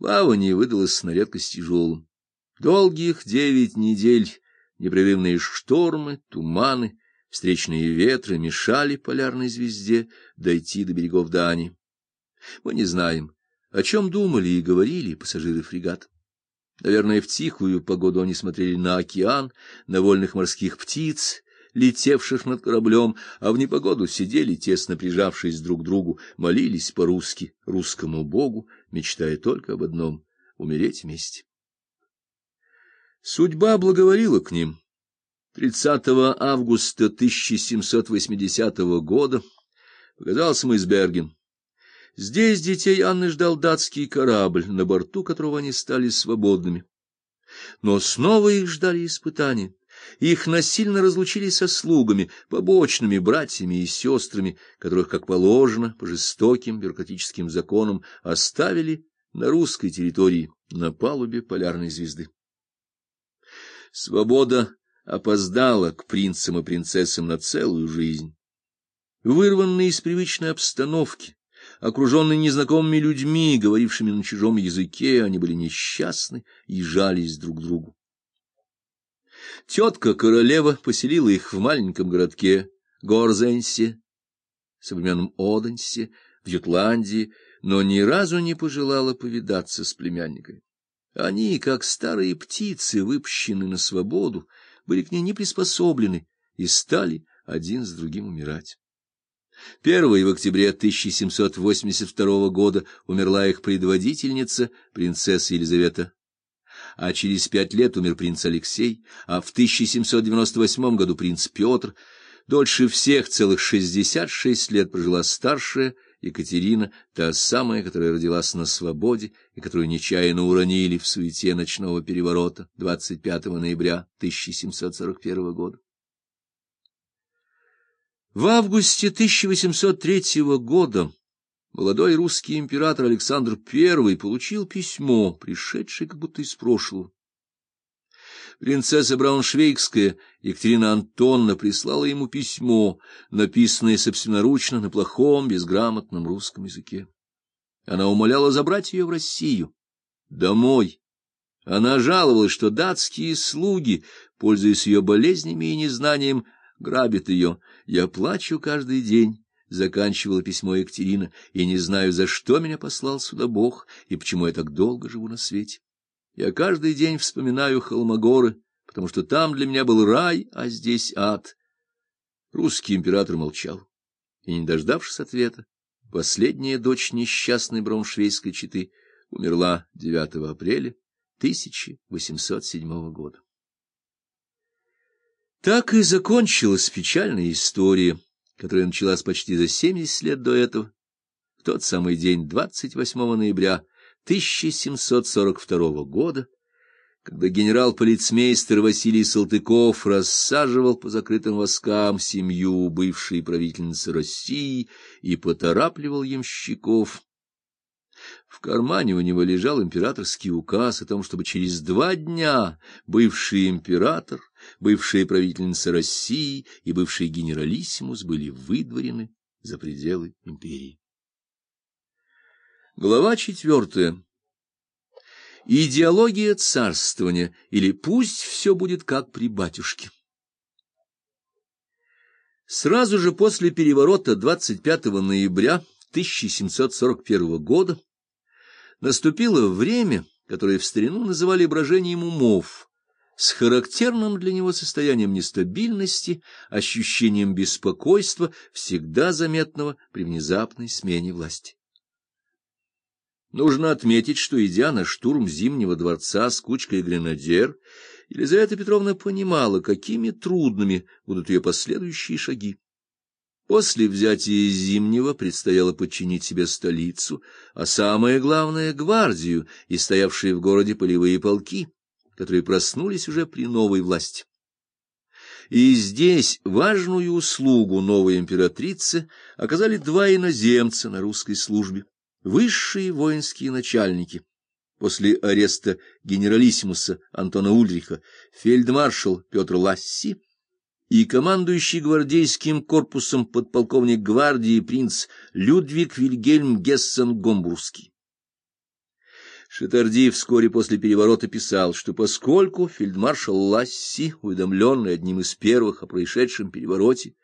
Плавание выдалось на редкость тяжелым. Долгих девять недель непрерывные штормы, туманы, встречные ветры мешали полярной звезде дойти до берегов Дании. Мы не знаем, о чем думали и говорили пассажиры фрегата. Наверное, в тихую погоду они смотрели на океан, на вольных морских птиц, летевших над кораблем, а в непогоду сидели, тесно прижавшись друг к другу, молились по-русски, русскому богу, мечтая только об одном — умереть вместе. Судьба благоволила к ним. 30 августа 1780 года показался Мейсберген. Здесь детей Анны ждал датский корабль, на борту которого они стали свободными. Но снова их ждали испытания. Их насильно разлучили со слугами, побочными братьями и сестрами, которых, как положено, по жестоким бюрократическим законам оставили на русской территории, на палубе полярной звезды. Свобода опоздала к принцам и принцессам на целую жизнь. Вырванные из привычной обстановки, окруженные незнакомыми людьми, говорившими на чужом языке, они были несчастны и жались друг к другу. Тетка-королева поселила их в маленьком городке Горзенсе, современном Оденсе, в Ютландии, но ни разу не пожелала повидаться с племянниками. Они, как старые птицы, выпущенные на свободу, были к ней не приспособлены и стали один с другим умирать. Первой в октябре 1782 года умерла их предводительница, принцесса Елизавета а через пять лет умер принц Алексей, а в 1798 году принц Петр. Дольше всех целых шестьдесят шесть лет прожила старшая Екатерина, та самая, которая родилась на свободе и которую нечаянно уронили в суете ночного переворота 25 ноября 1741 года. В августе 1803 года молодой русский император Александр I получил письмо, пришедшее как будто из прошлого. Принцесса Брауншвейгская Екатерина Антонна прислала ему письмо, написанное собственноручно на плохом, безграмотном русском языке. Она умоляла забрать ее в Россию, домой. Она жаловалась, что датские слуги, пользуясь ее болезнями и незнанием, грабят ее. Я плачу каждый день заканчивала письмо Екатерина, и не знаю, за что меня послал сюда Бог и почему я так долго живу на свете. Я каждый день вспоминаю Холмогоры, потому что там для меня был рай, а здесь ад. Русский император молчал, и, не дождавшись ответа, последняя дочь несчастной брауншвейской четы умерла 9 апреля 1807 года. Так и закончилась печальная история которая началась почти за 70 лет до этого, в тот самый день, 28 ноября 1742 года, когда генерал-полицмейстер Василий Салтыков рассаживал по закрытым воскам семью бывшей правительницы России и поторапливал ямщиков. В кармане у него лежал императорский указ о том, чтобы через два дня бывший император бывшая правительница России и бывший генералиссимус были выдворены за пределы империи. Глава четвертая. Идеология царствования, или пусть все будет как при батюшке. Сразу же после переворота 25 ноября 1741 года наступило время, которое в старину называли брожением умов, с характерным для него состоянием нестабильности, ощущением беспокойства, всегда заметного при внезапной смене власти. Нужно отметить, что, идя на штурм Зимнего дворца с кучкой гренадер, Елизавета Петровна понимала, какими трудными будут ее последующие шаги. После взятия Зимнего предстояло подчинить себе столицу, а самое главное — гвардию и стоявшие в городе полевые полки — которые проснулись уже при новой власти. И здесь важную услугу новой императрицы оказали два иноземца на русской службе, высшие воинские начальники. После ареста генералиссимуса Антона Ульриха фельдмаршал Петр Ласси и командующий гвардейским корпусом подполковник гвардии принц Людвиг Вильгельм Гессен-Гомбургский. Шатарди вскоре после переворота писал, что поскольку фельдмаршал Ласси, уведомленный одним из первых о происшедшем перевороте,